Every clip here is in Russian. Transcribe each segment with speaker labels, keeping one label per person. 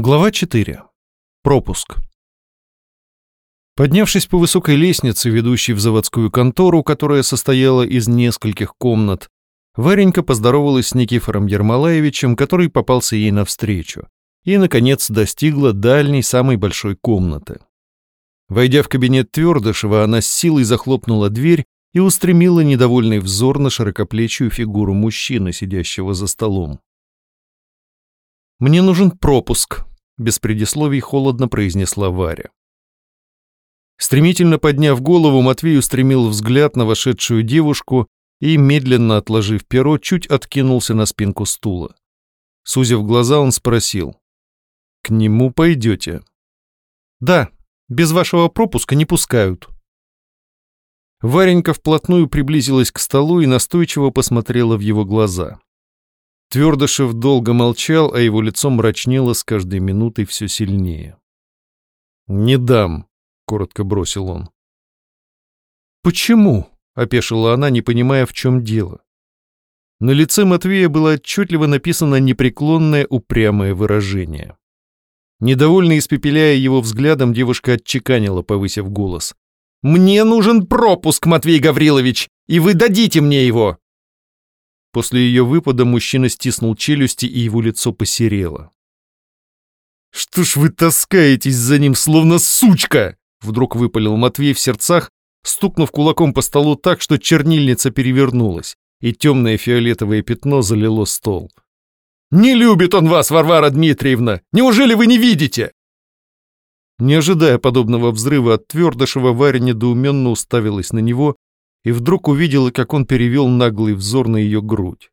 Speaker 1: Глава 4. Пропуск. Поднявшись по высокой лестнице, ведущей в заводскую контору, которая состояла из нескольких комнат, Варенька поздоровалась с Никифором Ермолаевичем, который попался ей навстречу, и, наконец, достигла дальней, самой большой комнаты. Войдя в кабинет Твердышева, она с силой захлопнула дверь и устремила недовольный взор на широкоплечью фигуру мужчины, сидящего за столом. «Мне нужен пропуск», — без предисловий холодно произнесла Варя. Стремительно подняв голову, Матвей устремил взгляд на вошедшую девушку и, медленно отложив перо, чуть откинулся на спинку стула. Сузив глаза, он спросил. «К нему пойдете?» «Да, без вашего пропуска не пускают». Варенька вплотную приблизилась к столу и настойчиво посмотрела в его глаза. Твердышев долго молчал, а его лицо мрачнело с каждой минутой все сильнее. «Не дам», — коротко бросил он. «Почему?» — опешила она, не понимая, в чем дело. На лице Матвея было отчетливо написано непреклонное упрямое выражение. Недовольно испепеляя его взглядом, девушка отчеканила, повысив голос. «Мне нужен пропуск, Матвей Гаврилович, и вы дадите мне его!» После ее выпада мужчина стиснул челюсти, и его лицо посерело. «Что ж вы таскаетесь за ним, словно сучка?» Вдруг выпалил Матвей в сердцах, стукнув кулаком по столу так, что чернильница перевернулась, и темное фиолетовое пятно залило стол. «Не любит он вас, Варвара Дмитриевна! Неужели вы не видите?» Не ожидая подобного взрыва от Твердышева, Варя недоуменно уставилась на него, и вдруг увидела, как он перевел наглый взор на ее грудь.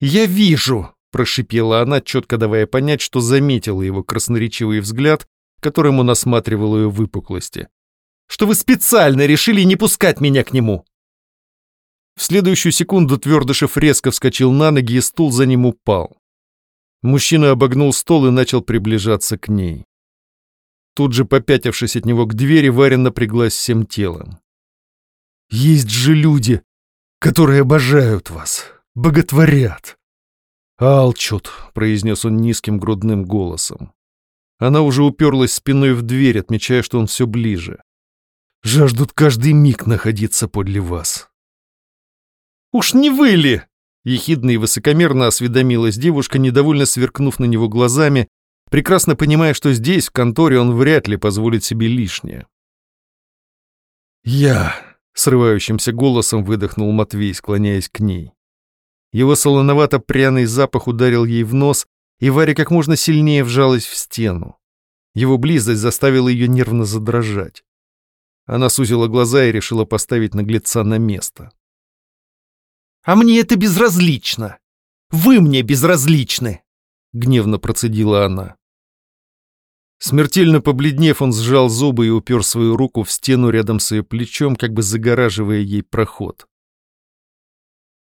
Speaker 1: «Я вижу!» — прошипела она, четко давая понять, что заметила его красноречивый взгляд, которым он осматривал ее выпуклости. «Что вы специально решили не пускать меня к нему!» В следующую секунду Твердышев резко вскочил на ноги, и стул за ним упал. Мужчина обогнул стол и начал приближаться к ней. Тут же, попятившись от него к двери, Варя напряглась всем телом. Есть же люди, которые обожают вас, боготворят. «Алчут», — произнес он низким грудным голосом. Она уже уперлась спиной в дверь, отмечая, что он все ближе. «Жаждут каждый миг находиться подле вас». «Уж не вы ли?» — ехидно и высокомерно осведомилась девушка, недовольно сверкнув на него глазами, прекрасно понимая, что здесь, в конторе, он вряд ли позволит себе лишнее. «Я», Срывающимся голосом выдохнул Матвей, склоняясь к ней. Его солоновато-пряный запах ударил ей в нос, и Варя как можно сильнее вжалась в стену. Его близость заставила ее нервно задрожать. Она сузила глаза и решила поставить наглеца на место. «А мне это безразлично! Вы мне безразличны!» — гневно процедила она. Смертельно побледнев, он сжал зубы и упер свою руку в стену рядом с ее плечом, как бы загораживая ей проход.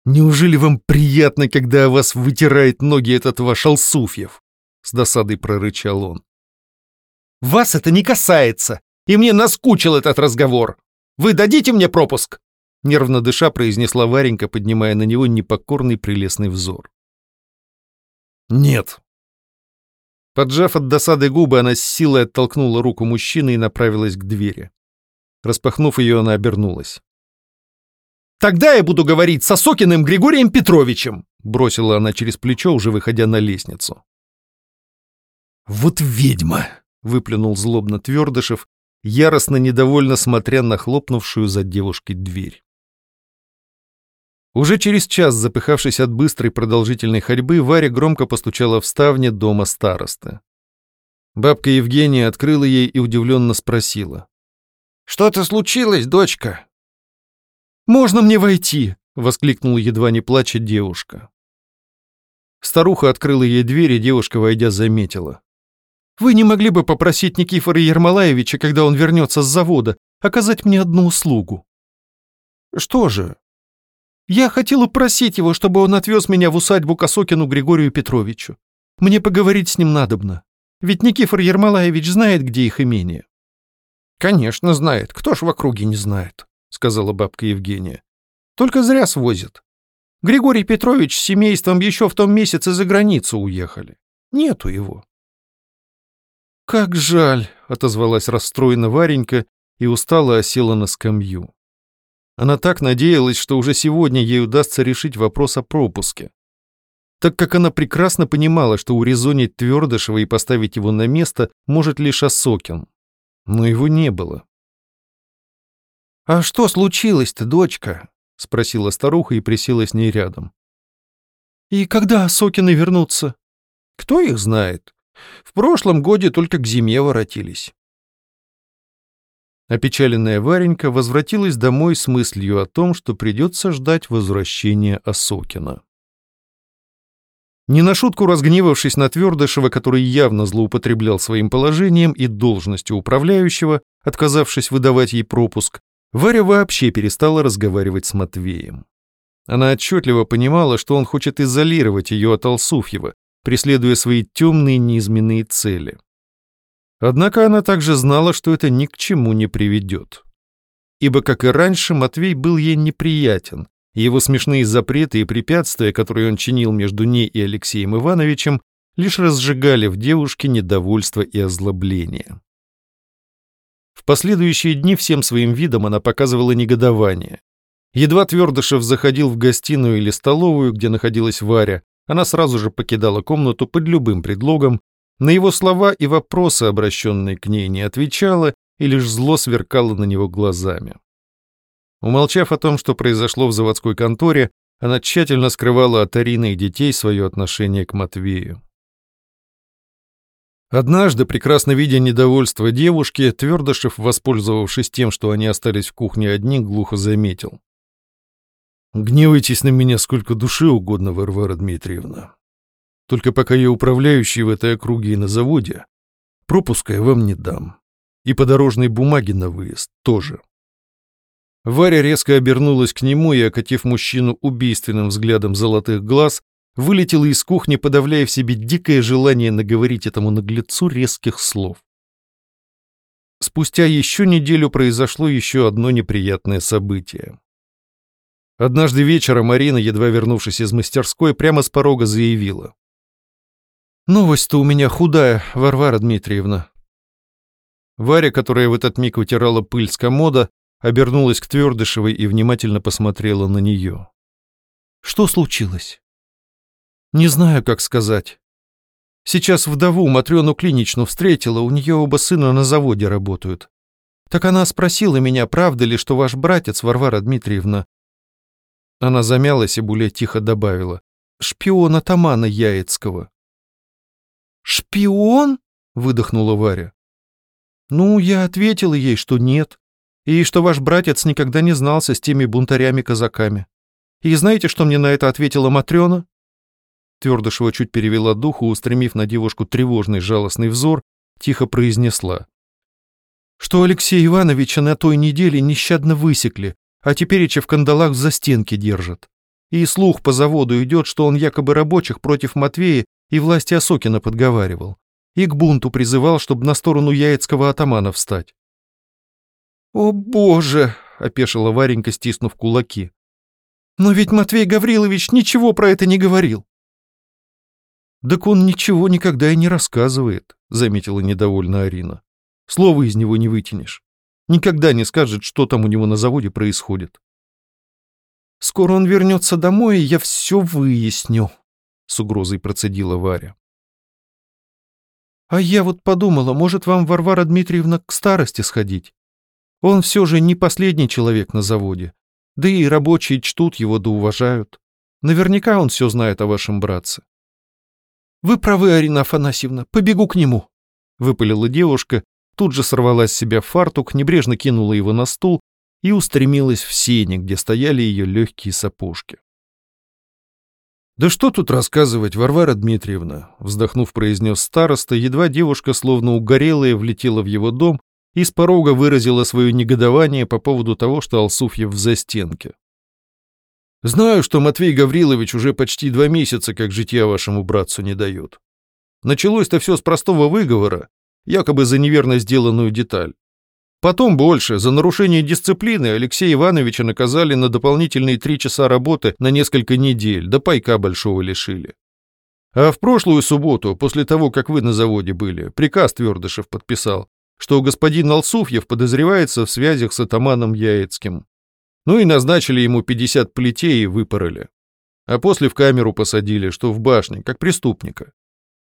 Speaker 1: «Неужели вам приятно, когда о вас вытирает ноги этот ваш Алсуфьев?» — с досадой прорычал он. «Вас это не касается, и мне наскучил этот разговор. Вы дадите мне пропуск?» Нервно дыша произнесла Варенька, поднимая на него непокорный прелестный взор. «Нет», Поджав от досады губы, она с силой оттолкнула руку мужчины и направилась к двери. Распахнув ее, она обернулась. «Тогда я буду говорить с Осокиным Григорием Петровичем!» бросила она через плечо, уже выходя на лестницу. «Вот ведьма!» — выплюнул злобно Твердышев, яростно недовольно смотря на хлопнувшую за девушкой дверь. Уже через час, запыхавшись от быстрой продолжительной ходьбы, Варя громко постучала в ставне дома старосты. Бабка Евгения открыла ей и удивленно спросила. «Что-то случилось, дочка?» «Можно мне войти?» — воскликнула едва не плача девушка. Старуха открыла ей дверь, и девушка, войдя, заметила. «Вы не могли бы попросить Никифора Ермолаевича, когда он вернется с завода, оказать мне одну услугу?» «Что же?» Я хотела просить его, чтобы он отвез меня в усадьбу Косокину Григорию Петровичу. Мне поговорить с ним надобно. Ведь Никифор Ермолаевич знает, где их имение». «Конечно знает. Кто ж в округе не знает?» — сказала бабка Евгения. «Только зря свозят. Григорий Петрович с семейством еще в том месяце за границу уехали. Нету его. «Как жаль!» — отозвалась расстроена Варенька и устало осела на скамью. Она так надеялась, что уже сегодня ей удастся решить вопрос о пропуске. Так как она прекрасно понимала, что урезонить Твердышева и поставить его на место может лишь Осокин. Но его не было. «А что случилось-то, дочка?» — спросила старуха и присела с ней рядом. «И когда Осокины вернутся?» «Кто их знает? В прошлом годе только к зиме воротились». Опечаленная Варенька возвратилась домой с мыслью о том, что придется ждать возвращения Осокина. Не на шутку разгневавшись на Твердышева, который явно злоупотреблял своим положением и должностью управляющего, отказавшись выдавать ей пропуск, Варя вообще перестала разговаривать с Матвеем. Она отчетливо понимала, что он хочет изолировать ее от Алсуфьева, преследуя свои темные неизменные цели. Однако она также знала, что это ни к чему не приведет. Ибо, как и раньше, Матвей был ей неприятен, и его смешные запреты и препятствия, которые он чинил между ней и Алексеем Ивановичем, лишь разжигали в девушке недовольство и озлобление. В последующие дни всем своим видом она показывала негодование. Едва Твердышев заходил в гостиную или столовую, где находилась Варя, она сразу же покидала комнату под любым предлогом на его слова и вопросы, обращенные к ней, не отвечала и лишь зло сверкало на него глазами. Умолчав о том, что произошло в заводской конторе, она тщательно скрывала от Арины и детей свое отношение к Матвею. Однажды, прекрасно видя недовольство девушки, Твердышев, воспользовавшись тем, что они остались в кухне одни, глухо заметил. «Гневайтесь на меня сколько души угодно, Варвара Дмитриевна. Только пока я управляющий в этой округе и на заводе, пропуска я вам не дам. И по дорожной бумаге на выезд тоже. Варя резко обернулась к нему и, окатив мужчину убийственным взглядом золотых глаз, вылетела из кухни, подавляя в себе дикое желание наговорить этому наглецу резких слов. Спустя еще неделю произошло еще одно неприятное событие. Однажды вечером Марина, едва вернувшись из мастерской, прямо с порога заявила. Новость-то у меня худая, Варвара Дмитриевна. Варя, которая в этот миг утирала пыль с комода, обернулась к Твердышевой и внимательно посмотрела на нее. Что случилось? Не знаю, как сказать. Сейчас вдову Матрёну Клиничну встретила, у нее оба сына на заводе работают. Так она спросила меня, правда ли, что ваш братец, Варвара Дмитриевна... Она замялась и более тихо добавила. Шпион атамана Яицкого. «Шпион?» — выдохнула Варя. «Ну, я ответила ей, что нет, и что ваш братец никогда не знался с теми бунтарями-казаками. И знаете, что мне на это ответила Матрена?» Твердышева чуть перевела дух и, устремив на девушку тревожный жалостный взор, тихо произнесла. «Что Алексея Ивановича на той неделе нещадно высекли, а теперь в кандалах в застенке держат. И слух по заводу идет, что он якобы рабочих против Матвея и власти Осокина подговаривал. И к бунту призывал, чтобы на сторону яицкого атамана встать. «О, боже!» — опешила Варенька, стиснув кулаки. «Но ведь Матвей Гаврилович ничего про это не говорил». «Так он ничего никогда и не рассказывает», — заметила недовольно Арина. «Слова из него не вытянешь. Никогда не скажет, что там у него на заводе происходит». «Скоро он вернется домой, и я все выясню», с угрозой процедила Варя. А я вот подумала, может вам, Варвара Дмитриевна, к старости сходить? Он все же не последний человек на заводе. Да и рабочие чтут его да уважают. Наверняка он все знает о вашем братце. Вы правы, Арина Афанасьевна, побегу к нему. Выпалила девушка, тут же сорвала с себя фартук, небрежно кинула его на стул и устремилась в сене, где стояли ее легкие сапожки. «Да что тут рассказывать, Варвара Дмитриевна?» вздохнув, произнес староста, едва девушка, словно угорелая, влетела в его дом и с порога выразила свое негодование по поводу того, что Алсуфьев в застенке. «Знаю, что Матвей Гаврилович уже почти два месяца как житья вашему братцу не дает. Началось-то все с простого выговора, якобы за неверно сделанную деталь. Потом больше. За нарушение дисциплины Алексея Ивановича наказали на дополнительные три часа работы на несколько недель, да пайка большого лишили. А в прошлую субботу, после того, как вы на заводе были, приказ Твердышев подписал, что господин Алсуфьев подозревается в связях с атаманом Яицким. Ну и назначили ему 50 плетей и выпороли. А после в камеру посадили, что в башне, как преступника.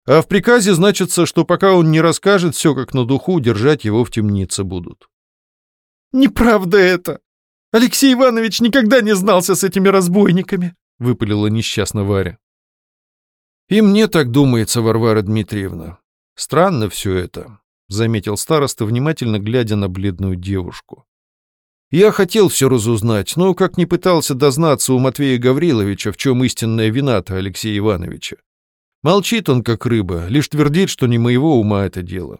Speaker 1: А в приказе значится, что пока он не расскажет все как на духу, держать его в темнице будут.
Speaker 2: «Неправда это! Алексей Иванович никогда не знался с этими разбойниками!» — выпалила несчастно Варя.
Speaker 1: «И мне так думается, Варвара Дмитриевна. Странно все это», — заметил староста, внимательно глядя на бледную девушку. «Я хотел все разузнать, но как не пытался дознаться у Матвея Гавриловича, в чем истинная вина-то Алексея Ивановича. Молчит он, как рыба, лишь твердит, что не моего ума это дело».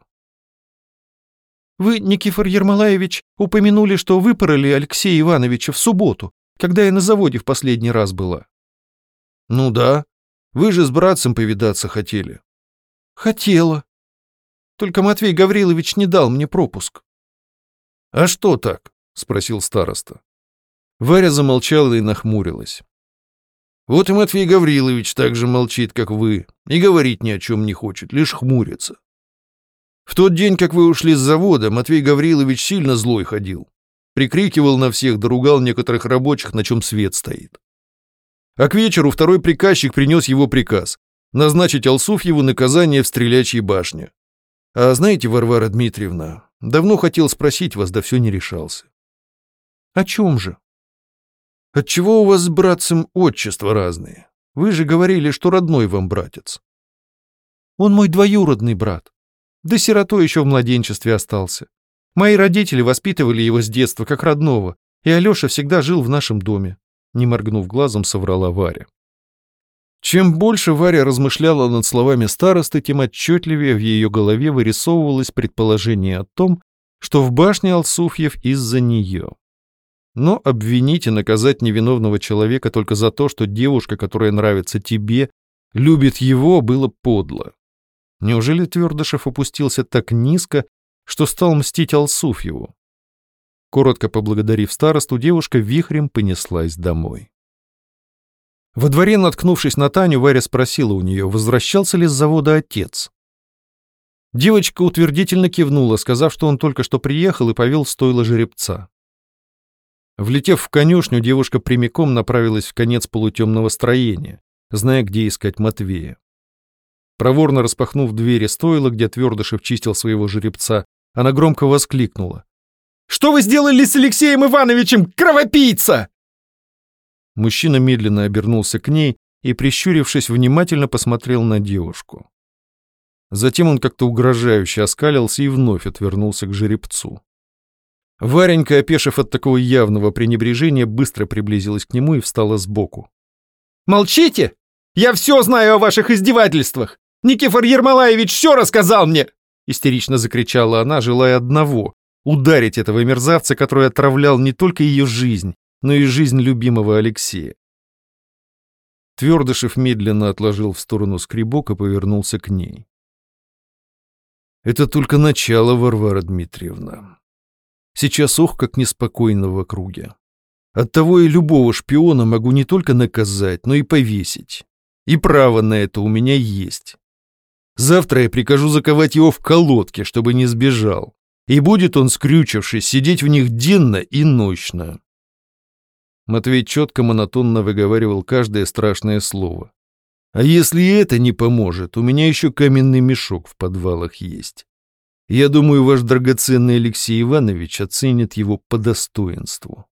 Speaker 2: «Вы, Никифор Ермолаевич, упомянули, что выпороли Алексея Ивановича в субботу, когда я на заводе в последний раз была».
Speaker 1: «Ну да», вы же с братцем повидаться хотели.
Speaker 2: Хотела. Только Матвей Гаврилович не дал мне пропуск.
Speaker 1: А что так? Спросил староста. Варя замолчала и нахмурилась. Вот и Матвей Гаврилович так же молчит, как вы, и говорить ни о чем не хочет, лишь хмурится. В тот день, как вы ушли с завода, Матвей Гаврилович сильно злой ходил. Прикрикивал на всех, доругал некоторых рабочих, на чем свет стоит. А к вечеру второй приказчик принес его приказ назначить Алсуфьеву наказание в Стрелячьей башне. А знаете, Варвара Дмитриевна, давно хотел спросить вас, да все не решался.
Speaker 2: О чем же?
Speaker 1: Отчего у вас с братцем отчества разные? Вы же говорили, что родной вам братец.
Speaker 2: Он мой двоюродный брат. Да сиротой еще в младенчестве остался. Мои родители воспитывали его с детства как родного, и Алеша всегда жил в нашем доме не моргнув глазом, соврала Варя.
Speaker 1: Чем больше Варя размышляла над словами старосты, тем отчетливее в ее голове вырисовывалось предположение о том, что в башне Алсуфьев из-за нее. Но обвинить и наказать невиновного человека только за то, что девушка, которая нравится тебе, любит его, было подло. Неужели Твердышев опустился так низко, что стал мстить Алсуфьеву? Коротко поблагодарив старосту, девушка вихрем понеслась домой. Во дворе, наткнувшись на Таню, Варя спросила у нее, возвращался ли с завода отец. Девочка утвердительно кивнула, сказав, что он только что приехал и повел стойло жеребца. Влетев в конюшню, девушка прямиком направилась в конец полутемного строения, зная, где искать Матвея. Проворно распахнув двери стойла, где Твердышев чистил своего жеребца, она громко воскликнула.
Speaker 2: Что вы сделали с Алексеем Ивановичем, кровопийца?»
Speaker 1: Мужчина медленно обернулся к ней и, прищурившись, внимательно посмотрел на девушку. Затем он как-то угрожающе оскалился и вновь отвернулся к жеребцу. Варенька, опешив от такого явного пренебрежения, быстро приблизилась к нему и встала сбоку.
Speaker 2: «Молчите! Я все знаю о ваших издевательствах! Никифор Ермолаевич все рассказал мне!» Истерично закричала она, желая одного ударить этого мерзавца, который отравлял не только ее жизнь, но и жизнь любимого Алексея. Твердышев медленно отложил в сторону скребок и повернулся к ней. «Это только начало, Варвара Дмитриевна. Сейчас ох, как неспокойно в округе. Оттого и любого шпиона могу не только наказать, но и повесить. И право на это у меня есть. Завтра я прикажу заковать его в колодке, чтобы не сбежал и будет он, скрючившись, сидеть в них денно и ночно. Матвей четко монотонно выговаривал каждое страшное слово. А если это не поможет, у меня еще каменный мешок в подвалах есть. Я думаю, ваш драгоценный Алексей Иванович оценит его по достоинству.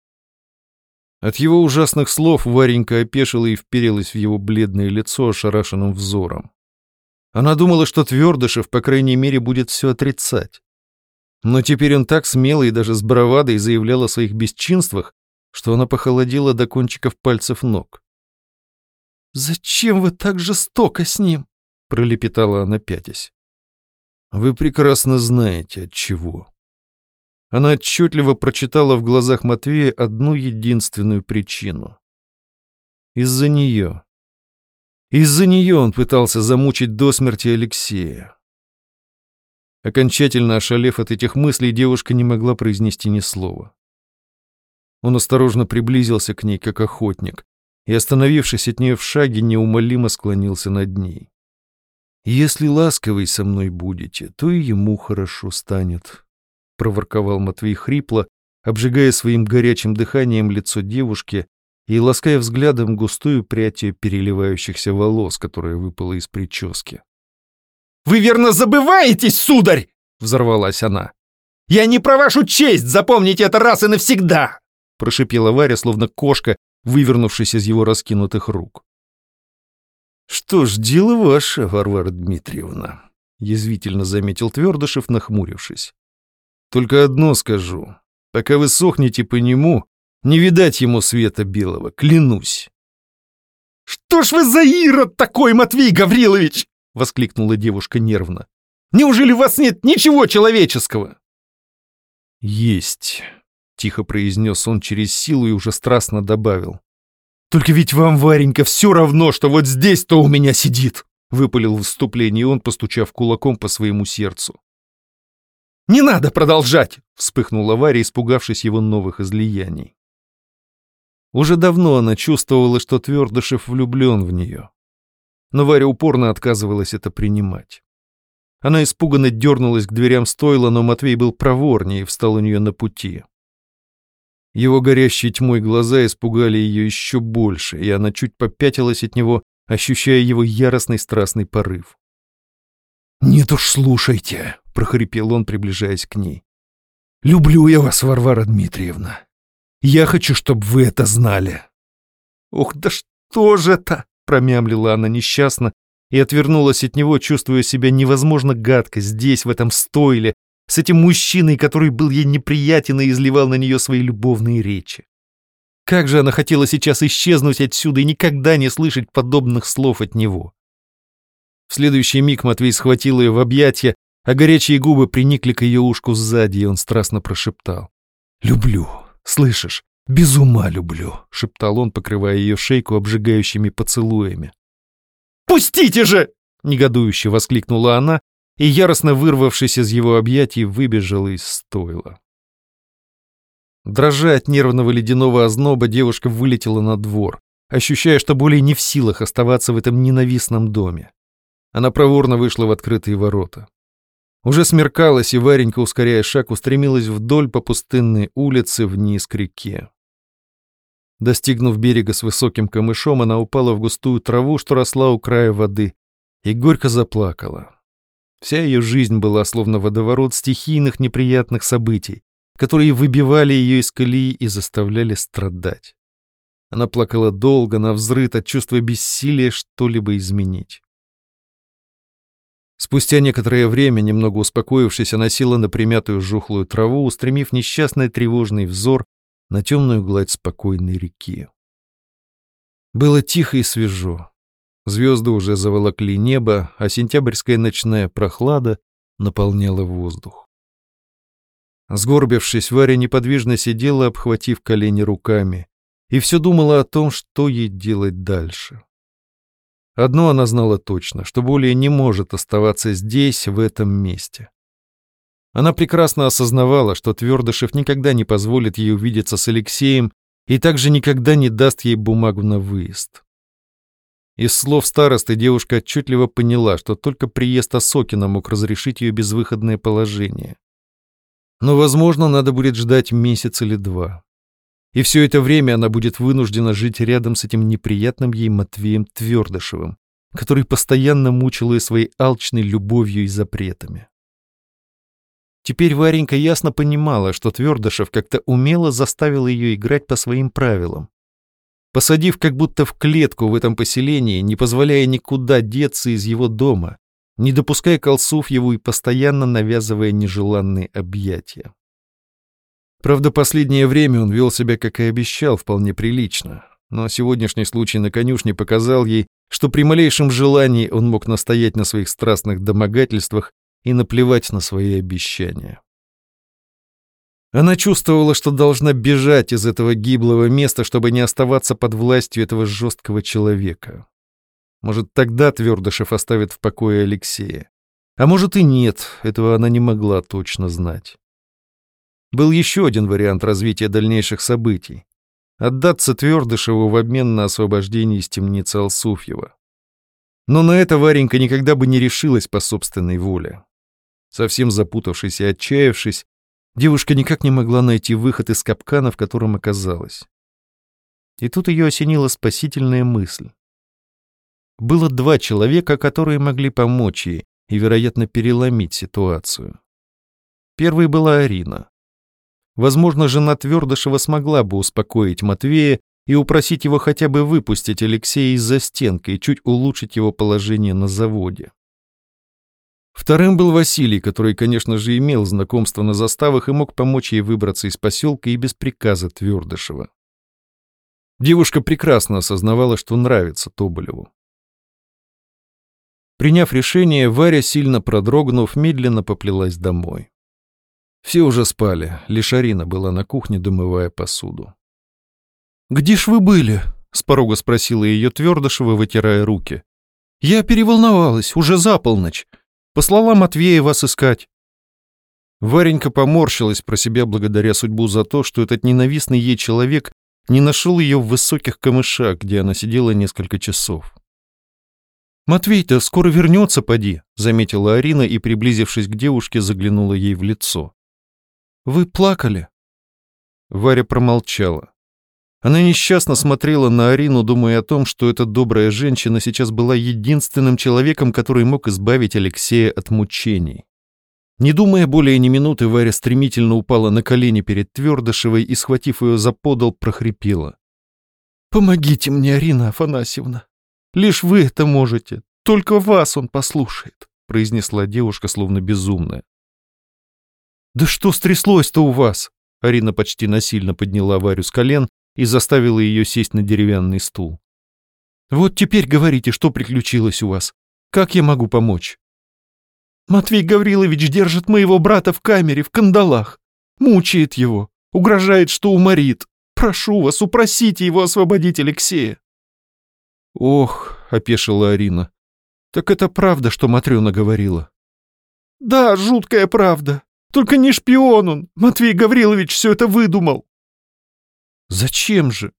Speaker 2: От его ужасных слов Варенька опешила и вперилась в его бледное лицо ошарашенным взором. Она думала, что Твердышев, по крайней мере, будет все отрицать. Но теперь он так смело и даже с бравадой заявлял о своих бесчинствах, что она похолодела до кончиков пальцев ног. «Зачем вы так жестоко с ним?» — пролепетала она пятясь.
Speaker 1: «Вы прекрасно знаете, от чего». Она отчетливо прочитала в глазах Матвея одну единственную причину. Из-за нее. Из-за нее он пытался замучить до смерти Алексея. Окончательно ошалев от этих мыслей, девушка не могла произнести ни слова. Он осторожно приблизился к ней, как охотник, и, остановившись от нее в шаге, неумолимо склонился над ней. «Если ласковый со мной будете, то и ему хорошо станет», — проворковал Матвей хрипло, обжигая своим горячим дыханием лицо девушки и лаская взглядом густую прядь переливающихся волос, которая выпала из прически.
Speaker 3: «Вы верно забываетесь, сударь!» — взорвалась она. «Я не про вашу честь, запомните это раз и навсегда!» — прошипела Варя, словно кошка, вывернувшись из его раскинутых рук.
Speaker 1: «Что ж, дело ваше, Варвара Дмитриевна», — язвительно заметил Твердышев, нахмурившись. «Только одно скажу. Пока вы сохнете по нему, не видать ему света белого, клянусь».
Speaker 3: «Что ж вы за ирод такой, Матвей Гаврилович?» — воскликнула девушка нервно. «Неужели у вас нет ничего человеческого?»
Speaker 1: «Есть», — тихо произнес он через силу и уже страстно добавил. «Только ведь вам, Варенька, все равно, что вот здесь-то у меня сидит!» — выпалил в вступлении он, постучав кулаком по своему сердцу.
Speaker 3: «Не надо продолжать!»
Speaker 1: — вспыхнула Варя, испугавшись его новых излияний. Уже давно она чувствовала, что Твердышев влюблен в нее. Но Варя упорно отказывалась это принимать. Она испуганно дернулась к дверям стойла, но Матвей был проворнее и встал у нее на пути. Его горящие тьмой глаза испугали ее еще больше, и она чуть попятилась от него, ощущая его яростный страстный порыв.
Speaker 2: «Нет уж, слушайте», — прохрипел он, приближаясь к ней. «Люблю я вас, Варвара Дмитриевна. Я хочу, чтобы вы это знали».
Speaker 1: «Ох, да что же это?» — промямлила она несчастно и отвернулась от него, чувствуя себя невозможно гадко здесь, в этом стойле, с этим мужчиной, который был ей неприятен и изливал на нее свои любовные речи. Как же она хотела сейчас исчезнуть отсюда и никогда не слышать подобных слов от него. В следующий миг Матвей схватил ее в объятия, а горячие губы приникли к ее ушку сзади, и он страстно прошептал.
Speaker 2: «Люблю, слышишь? Без ума люблю», —
Speaker 1: шептал он, покрывая ее шейку обжигающими поцелуями.
Speaker 3: «Пустите же!»
Speaker 1: — негодующе воскликнула она и, яростно вырвавшись из его объятий, выбежала из стойла. Дрожа от нервного ледяного озноба, девушка вылетела на двор, ощущая, что более не в силах оставаться в этом ненавистном доме. Она проворно вышла в открытые ворота. Уже смеркалось, и Варенька, ускоряя шаг, устремилась вдоль по пустынной улице вниз к реке. Достигнув берега с высоким камышом, она упала в густую траву, что росла у края воды, и горько заплакала. Вся ее жизнь была словно водоворот стихийных неприятных событий, которые выбивали ее из колеи и заставляли страдать. Она плакала долго, навзрыд от чувства бессилия что-либо изменить. Спустя некоторое время, немного успокоившись, она села на примятую жухлую траву, устремив несчастный тревожный взор на темную гладь спокойной реки. Было тихо и свежо. Звезды уже заволокли небо, а сентябрьская ночная прохлада наполняла воздух. Сгорбившись, Варя неподвижно сидела, обхватив колени руками, и все думала о том, что ей делать дальше. Одно она знала точно, что более не может оставаться здесь, в этом месте. Она прекрасно осознавала, что Твердышев никогда не позволит ей увидеться с Алексеем и также никогда не даст ей бумагу на выезд. Из слов старосты девушка отчетливо поняла, что только приезд Осокина мог разрешить ее безвыходное положение. Но, возможно, надо будет ждать месяц или два. И все это время она будет вынуждена жить рядом с этим неприятным ей Матвеем Твердышевым, который постоянно мучил ее своей алчной любовью и запретами. Теперь Варенька ясно понимала, что Твердышев как-то умело заставил ее играть по своим правилам, посадив как будто в клетку в этом поселении, не позволяя никуда деться из его дома, не допуская колсов его и постоянно навязывая нежеланные объятия. Правда, последнее время он вел себя, как и обещал, вполне прилично, но сегодняшний случай на конюшне показал ей, что при малейшем желании он мог настоять на своих страстных домогательствах и наплевать на свои обещания. Она чувствовала, что должна бежать из этого гиблого места, чтобы не оставаться под властью этого жесткого человека. Может, тогда Твердышев оставит в покое Алексея. А может и нет, этого она не могла точно знать. Был еще один вариант развития дальнейших событий. отдаться Твердышеву в обмен на освобождение из темницы Алсуфьева. Но на это Варенька никогда бы не решилась по собственной воле. Совсем запутавшись и отчаявшись, девушка никак не могла найти выход из капкана, в котором оказалась. И тут ее осенила спасительная мысль. Было два человека, которые могли помочь ей и, вероятно, переломить ситуацию. Первой была Арина. Возможно, жена Твердышева смогла бы успокоить Матвея и упросить его хотя бы выпустить Алексея из-за стенки и чуть улучшить его положение на заводе. Вторым был Василий, который, конечно же, имел знакомство на заставах и мог помочь ей выбраться из поселка и без приказа Твердышева. Девушка прекрасно осознавала, что нравится Тоболеву. Приняв решение, Варя, сильно продрогнув, медленно поплелась домой. Все уже спали, лишь Арина была на кухне, домывая посуду.
Speaker 2: «Где ж вы были?» — с порога спросила ее Твердышева, вытирая руки. «Я переволновалась, уже за полночь. Послала Матвея вас искать».
Speaker 1: Варенька поморщилась про себя благодаря судьбу за то, что этот ненавистный ей человек не нашел ее в высоких камышах, где она сидела несколько часов.
Speaker 2: «Матвей-то скоро вернется, поди», — заметила Арина и, приблизившись к девушке, заглянула ей в лицо. «Вы плакали?»
Speaker 1: Варя промолчала. Она несчастно смотрела на Арину, думая о том, что эта добрая женщина сейчас была единственным человеком, который мог избавить Алексея от мучений. Не думая более ни минуты, Варя стремительно упала на колени перед Твердышевой и, схватив ее за подол, прохрипела.
Speaker 2: «Помогите мне, Арина Афанасьевна. Лишь вы это можете. Только вас он послушает», — произнесла девушка, словно безумная. «Да что стряслось-то у вас?» Арина почти насильно подняла Варю с колен и заставила ее сесть на деревянный стул. «Вот теперь говорите, что приключилось у вас. Как я могу помочь?» «Матвей Гаврилович держит моего брата в камере, в кандалах. Мучает его, угрожает, что уморит. Прошу вас, упросите его освободить Алексея».
Speaker 1: «Ох», — опешила Арина, — «так это правда, что Матрена говорила?»
Speaker 2: «Да, жуткая правда. Только не шпион он. Матвей Гаврилович все это выдумал».
Speaker 1: «Зачем же?»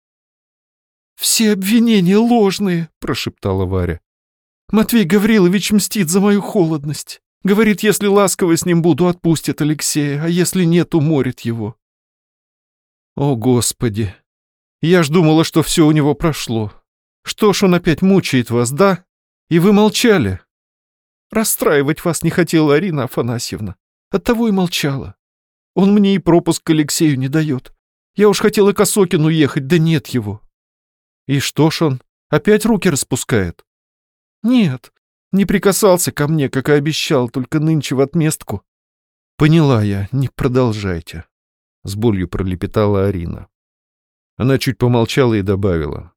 Speaker 2: «Все обвинения ложные», — прошептала Варя. «Матвей Гаврилович мстит за мою холодность. Говорит, если ласково с ним буду, отпустит Алексея, а если нет, уморит его». «О, Господи! Я ж думала, что все у него прошло. Что ж он опять мучает вас, да? И вы молчали?» «Расстраивать вас не хотела Арина Афанасьевна. Оттого и молчала. Он мне и пропуск к Алексею не дает. Я уж хотела к Осокину ехать, да нет его. И что ж он, опять руки распускает? Нет, не прикасался ко мне, как и обещал, только нынче в отместку. Поняла я, не продолжайте. С болью пролепетала Арина. Она чуть помолчала и добавила.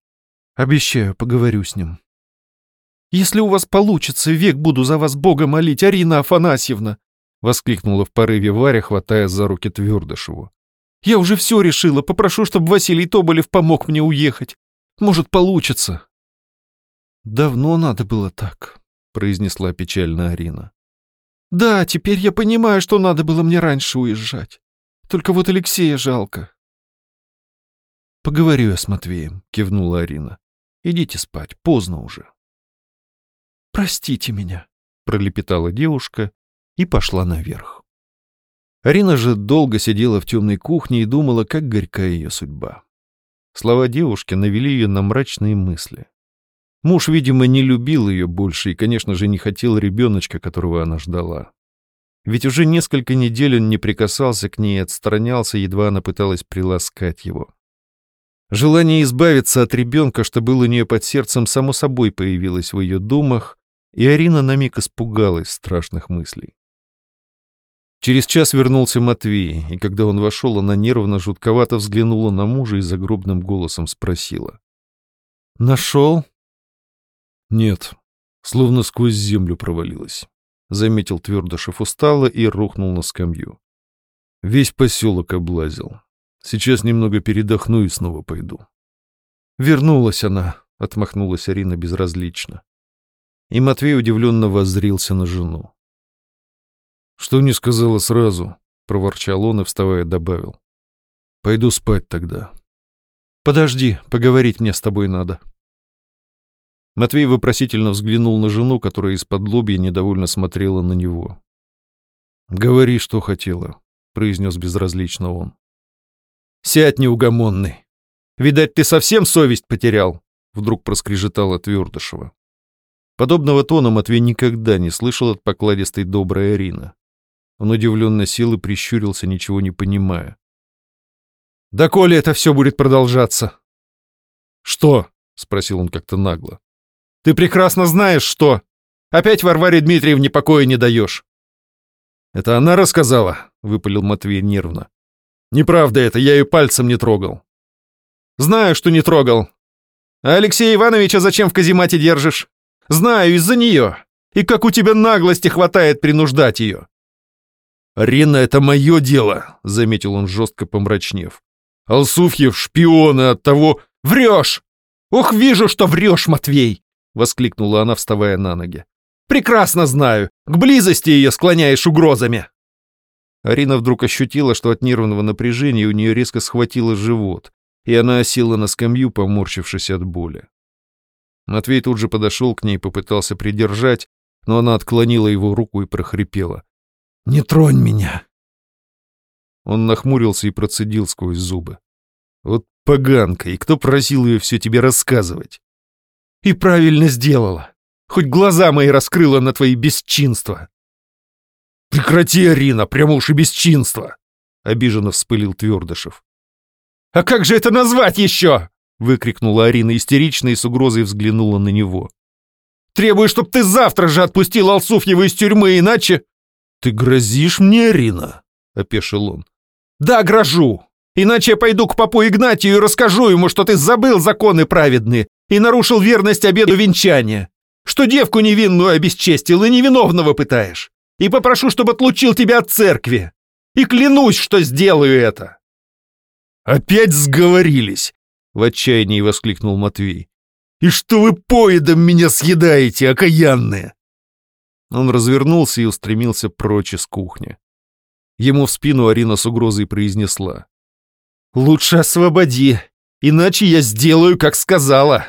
Speaker 2: Обещаю, поговорю с ним. «Если у вас получится, век буду за вас Бога молить, Арина Афанасьевна!» — воскликнула в порыве Варя, хватая за руки Твердышеву. Я уже все решила, попрошу, чтобы Василий Тоболев помог мне уехать. Может, получится». «Давно надо было так», — произнесла печально Арина. «Да, теперь я понимаю, что надо было мне раньше уезжать. Только вот Алексея жалко».
Speaker 1: «Поговорю я с Матвеем», — кивнула Арина. «Идите спать, поздно уже».
Speaker 2: «Простите меня», —
Speaker 1: пролепетала девушка и пошла наверх. Арина же долго сидела в темной кухне и думала, как горька ее судьба. Слова девушки навели ее на мрачные мысли. Муж, видимо, не любил ее больше и, конечно же, не хотел ребеночка, которого она ждала. Ведь уже несколько недель он не прикасался к ней и отстранялся, едва она пыталась приласкать его. Желание избавиться от ребенка, что было у нее под сердцем, само собой появилось в ее думах, и Арина на миг испугалась страшных мыслей. Через час вернулся Матвей, и когда он вошел, она нервно, жутковато взглянула на мужа и загробным голосом спросила. «Нашел?» «Нет, словно сквозь землю провалилась», — заметил Твердышев устало и рухнул на скамью. «Весь поселок облазил. Сейчас немного передохну и снова пойду».
Speaker 2: «Вернулась она», — отмахнулась Арина безразлично.
Speaker 1: И Матвей удивленно воззрился на жену. «Что не сказала сразу?» — проворчал он и, вставая, добавил. «Пойду спать тогда.
Speaker 2: «Подожди, поговорить мне с тобой надо». Матвей вопросительно взглянул на жену, которая из-под лобья недовольно смотрела на него. «Говори, что хотела», — произнес безразлично он.
Speaker 3: «Сядь, неугомонный. Видать, ты совсем совесть потерял», — вдруг проскрежетала Твердышева.
Speaker 2: Подобного тона Матвей никогда не слышал от покладистой доброй Арины. Он удивленно сел и прищурился, ничего не понимая.
Speaker 3: «Да коли это все будет продолжаться?»
Speaker 2: «Что?» — спросил он как-то нагло.
Speaker 3: «Ты прекрасно знаешь, что. Опять Варваре Дмитриевне покоя не даешь».
Speaker 2: «Это она рассказала?» — выпалил Матвей нервно.
Speaker 3: «Неправда это, я ее пальцем не трогал». «Знаю, что не трогал. А Алексея Ивановича зачем в каземате держишь? Знаю, из-за нее. И как у тебя наглости хватает принуждать ее».
Speaker 2: «Рина, это мое дело», — заметил он жестко помрачнев. «Алсуфьев шпионы от того...»
Speaker 3: «Врешь! Ох, вижу, что врешь, Матвей!» — воскликнула она, вставая на ноги. «Прекрасно знаю. К близости ее склоняешь угрозами».
Speaker 2: Арина вдруг ощутила, что от нервного напряжения у нее резко схватило живот, и она осела на скамью, поморщившись от боли. Матвей тут же подошел к ней и попытался придержать, но она отклонила его руку и прохрипела.
Speaker 3: «Не тронь меня!»
Speaker 2: Он нахмурился и процедил сквозь зубы. «Вот поганка, и кто просил ее все тебе рассказывать?»
Speaker 3: «И правильно сделала. Хоть глаза мои раскрыла на твои бесчинства!»
Speaker 2: «Прекрати, Арина, прямо уж и бесчинство!» — обиженно вспылил Твердышев.
Speaker 3: «А как же это назвать еще?»
Speaker 2: — выкрикнула Арина истерично и с угрозой взглянула на него.
Speaker 3: «Требую, чтоб ты завтра же отпустил Алсуфьева из тюрьмы, иначе...»
Speaker 2: «Ты грозишь мне, Арина?» — опешил он.
Speaker 3: «Да, грожу. Иначе я пойду к папу Игнатию и расскажу ему, что ты забыл законы праведные и нарушил верность обеду венчания, что девку невинную обесчестил и невиновного пытаешь, и попрошу, чтобы отлучил тебя от церкви. И клянусь, что сделаю это».
Speaker 2: «Опять сговорились!» — в отчаянии воскликнул Матвей. «И что вы поедом меня съедаете, окаянные?» Он развернулся и устремился прочь из кухни. Ему в спину Арина с угрозой произнесла.
Speaker 3: «Лучше освободи, иначе я сделаю, как сказала».